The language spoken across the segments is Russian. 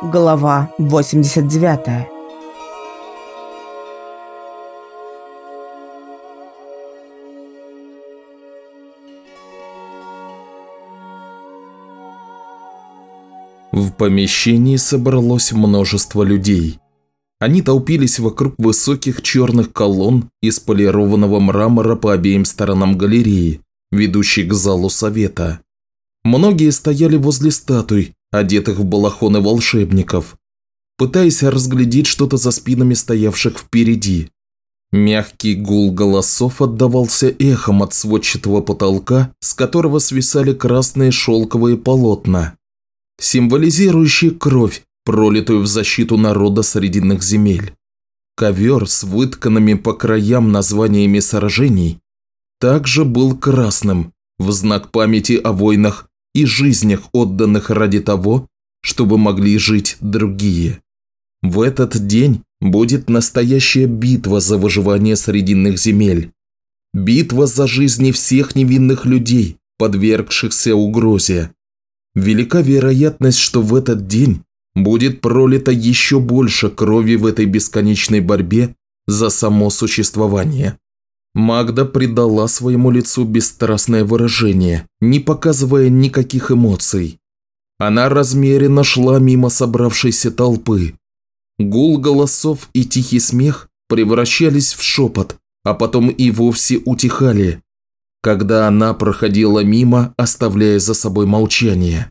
Глава 89 В помещении собралось множество людей. Они толпились вокруг высоких черных колонн из полированного мрамора по обеим сторонам галереи, ведущей к залу совета. Многие стояли возле статуй, одетых в балахоны волшебников, пытаясь разглядеть что-то за спинами стоявших впереди. Мягкий гул голосов отдавался эхом от сводчатого потолка, с которого свисали красные шелковые полотна, символизирующие кровь, пролитую в защиту народа Срединных земель. Ковер с вытканными по краям названиями сражений также был красным, в знак памяти о войнах и жизнях, отданных ради того, чтобы могли жить другие. В этот день будет настоящая битва за выживание срединных земель. Битва за жизни всех невинных людей, подвергшихся угрозе. Велика вероятность, что в этот день будет пролито еще больше крови в этой бесконечной борьбе за само существование. Магда придала своему лицу бесстрастное выражение, не показывая никаких эмоций. Она размеренно шла мимо собравшейся толпы. Гул голосов и тихий смех превращались в шепот, а потом и вовсе утихали, когда она проходила мимо, оставляя за собой молчание.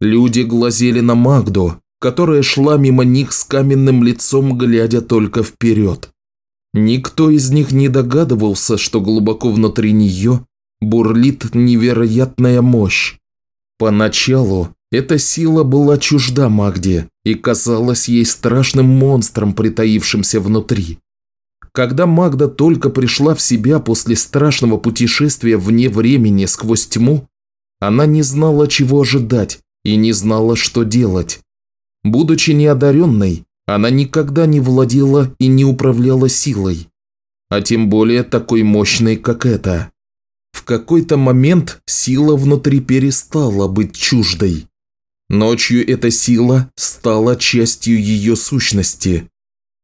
Люди глазели на Магду, которая шла мимо них с каменным лицом, глядя только вперед. Никто из них не догадывался, что глубоко внутри нее бурлит невероятная мощь. Поначалу эта сила была чужда Магде и казалась ей страшным монстром, притаившимся внутри. Когда Магда только пришла в себя после страшного путешествия вне времени сквозь тьму, она не знала, чего ожидать и не знала, что делать. Будучи неодаренной, она никогда не владела и не управляла силой, а тем более такой мощной, как эта. В какой-то момент сила внутри перестала быть чуждой. Ночью эта сила стала частью ее сущности,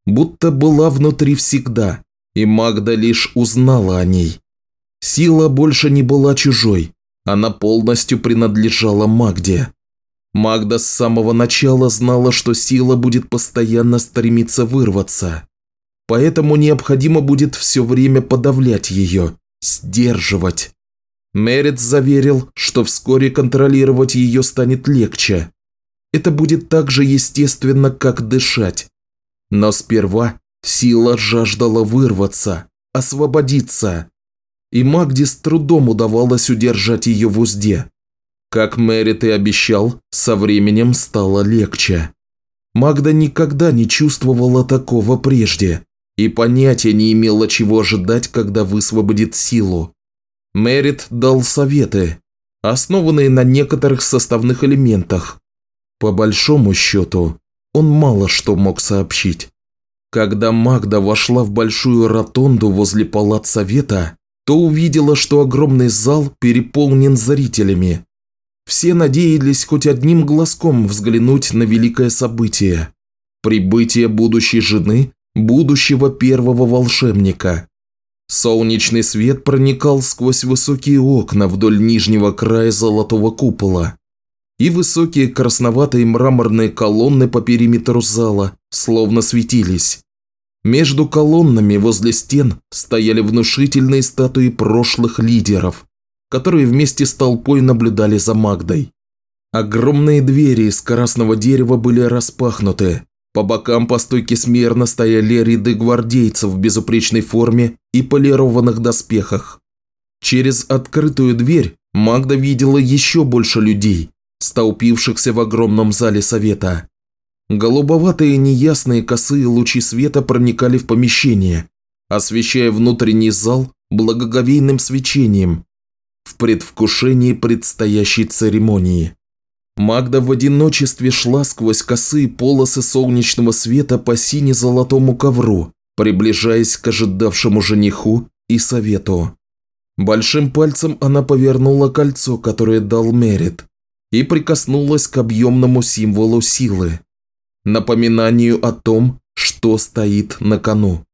будто была внутри всегда, и Магда лишь узнала о ней. Сила больше не была чужой, она полностью принадлежала Магде. Магда с самого начала знала, что сила будет постоянно стремиться вырваться. Поэтому необходимо будет все время подавлять ее, сдерживать. Мерит заверил, что вскоре контролировать ее станет легче. Это будет так же естественно, как дышать. Но сперва сила жаждала вырваться, освободиться. И Магде с трудом удавалось удержать ее в узде. Как Мэрит и обещал, со временем стало легче. Магда никогда не чувствовала такого прежде и понятия не имела, чего ожидать, когда высвободит силу. Мэрит дал советы, основанные на некоторых составных элементах. По большому счету, он мало что мог сообщить. Когда Магда вошла в большую ротонду возле палат совета, то увидела, что огромный зал переполнен зрителями, все надеялись хоть одним глазком взглянуть на великое событие – прибытие будущей жены, будущего первого волшебника. Солнечный свет проникал сквозь высокие окна вдоль нижнего края золотого купола, и высокие красноватые мраморные колонны по периметру зала словно светились. Между колоннами возле стен стояли внушительные статуи прошлых лидеров, которые вместе с толпой наблюдали за Магдой. Огромные двери из красного дерева были распахнуты. По бокам по стойке смирно стояли ряды гвардейцев в безупречной форме и полированных доспехах. Через открытую дверь Магда видела еще больше людей, столпившихся в огромном зале совета. Голубоватые неясные косые лучи света проникали в помещение, освещая внутренний зал благоговейным свечением, в предвкушении предстоящей церемонии. Магда в одиночестве шла сквозь косые полосы солнечного света по сине-золотому ковру, приближаясь к ожидавшему жениху и совету. Большим пальцем она повернула кольцо, которое дал Мерит, и прикоснулась к объемному символу силы. напоминанию о том, что стоит на кону.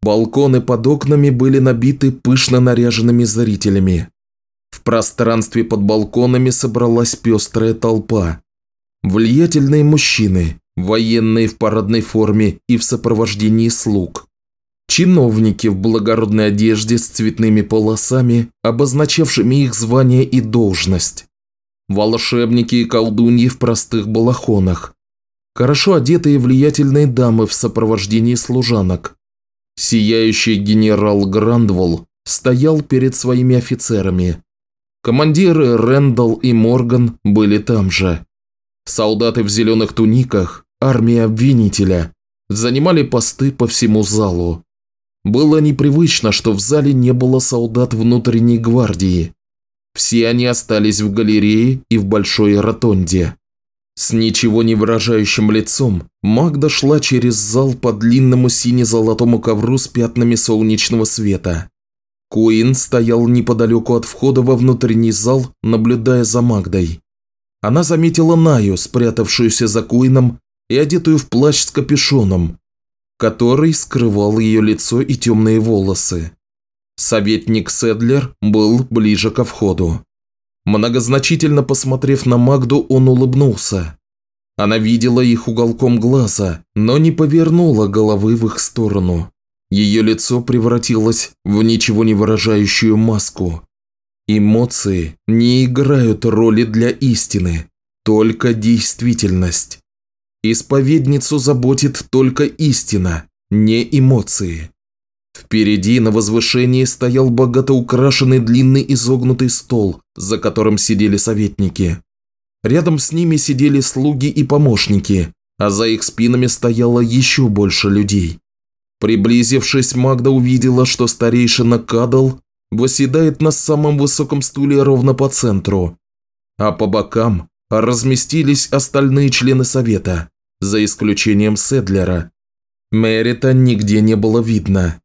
Балконы под окнами были набиты пышно наряженными зрителями. Пространстве под балконами собралась пестрая толпа. Влиятельные мужчины, военные в парадной форме и в сопровождении слуг. Чиновники в благородной одежде с цветными полосами, обозначавшими их звание и должность. Волшебники и колдуньи в простых балахонах. Хорошо одетые влиятельные дамы в сопровождении служанок. Сияющий генерал Грандволл стоял перед своими офицерами. Командиры Рэндалл и Морган были там же. Солдаты в зеленых туниках, армия обвинителя, занимали посты по всему залу. Было непривычно, что в зале не было солдат внутренней гвардии. Все они остались в галерее и в большой ротонде. С ничего не выражающим лицом Магда шла через зал по длинному сине-золотому ковру с пятнами солнечного света. Куин стоял неподалеку от входа во внутренний зал, наблюдая за Магдой. Она заметила Наю, спрятавшуюся за Куином и одетую в плащ с капюшоном, который скрывал ее лицо и темные волосы. Советник Седлер был ближе ко входу. Многозначительно посмотрев на Магду, он улыбнулся. Она видела их уголком глаза, но не повернула головы в их сторону. Ее лицо превратилось в ничего не выражающую маску. Эмоции не играют роли для истины, только действительность. Исповедницу заботит только истина, не эмоции. Впереди на возвышении стоял богато украшенный длинный изогнутый стол, за которым сидели советники. Рядом с ними сидели слуги и помощники, а за их спинами стояло еще больше людей. Приблизившись, Магда увидела, что старейшина Кадал восседает на самом высоком стуле ровно по центру, а по бокам разместились остальные члены совета, за исключением Седлера. Мерита нигде не было видно.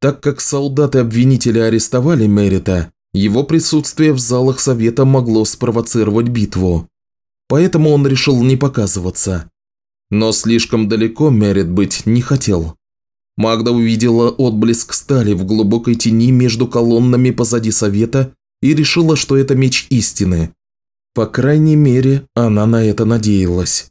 Так как солдаты-обвинители арестовали Мерита, его присутствие в залах совета могло спровоцировать битву. Поэтому он решил не показываться. Но слишком далеко Мерит быть не хотел. Магда увидела отблеск стали в глубокой тени между колоннами позади совета и решила, что это меч истины. По крайней мере, она на это надеялась.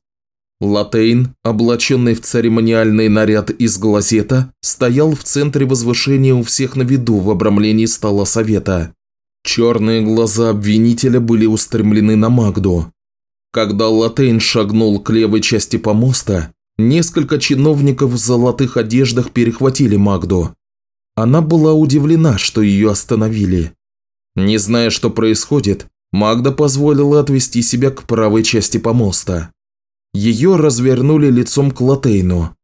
Латейн, облаченный в церемониальный наряд из глазета, стоял в центре возвышения у всех на виду в обрамлении стола совета. Черные глаза обвинителя были устремлены на Магду. Когда Латейн шагнул к левой части помоста, несколько чиновников в золотых одеждах перехватили Магду. Она была удивлена, что ее остановили. Не зная, что происходит, Магда позволила отвести себя к правой части помоста. Ее развернули лицом к Латейну.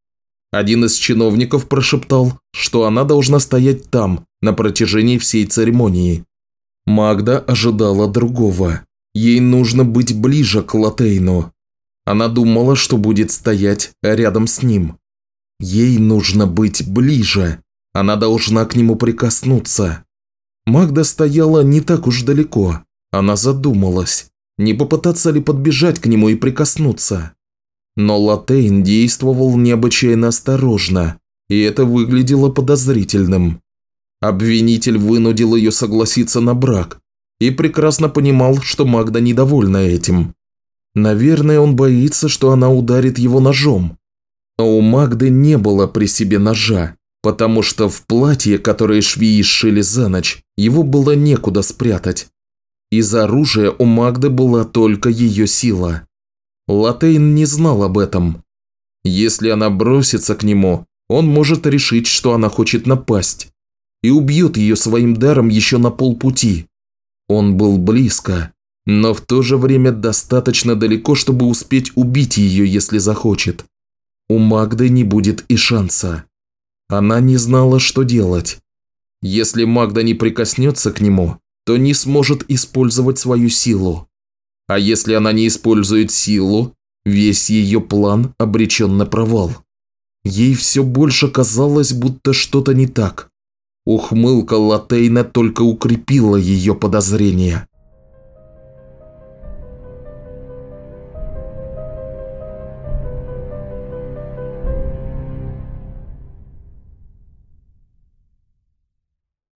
Один из чиновников прошептал, что она должна стоять там на протяжении всей церемонии. Магда ожидала другого. Ей нужно быть ближе к Латейну. Она думала, что будет стоять рядом с ним. Ей нужно быть ближе. Она должна к нему прикоснуться. Магда стояла не так уж далеко. Она задумалась, не попытаться ли подбежать к нему и прикоснуться. Но Латейн действовал необычайно осторожно, и это выглядело подозрительным. Обвинитель вынудил ее согласиться на брак и прекрасно понимал, что Магда недовольна этим. Наверное, он боится, что она ударит его ножом. А у Магды не было при себе ножа, потому что в платье, которое швеи сшили за ночь, его было некуда спрятать. Из оружия у Магды была только ее сила. Латейн не знал об этом. Если она бросится к нему, он может решить, что она хочет напасть, и убьет ее своим даром еще на полпути. Он был близко, но в то же время достаточно далеко, чтобы успеть убить ее, если захочет. У Магды не будет и шанса. Она не знала, что делать. Если Магда не прикоснется к нему, то не сможет использовать свою силу. А если она не использует силу, весь ее план обречен на провал. Ей все больше казалось, будто что-то не так. Ухмылка Латейна только укрепила ее подозрения.